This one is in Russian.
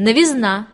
новизна.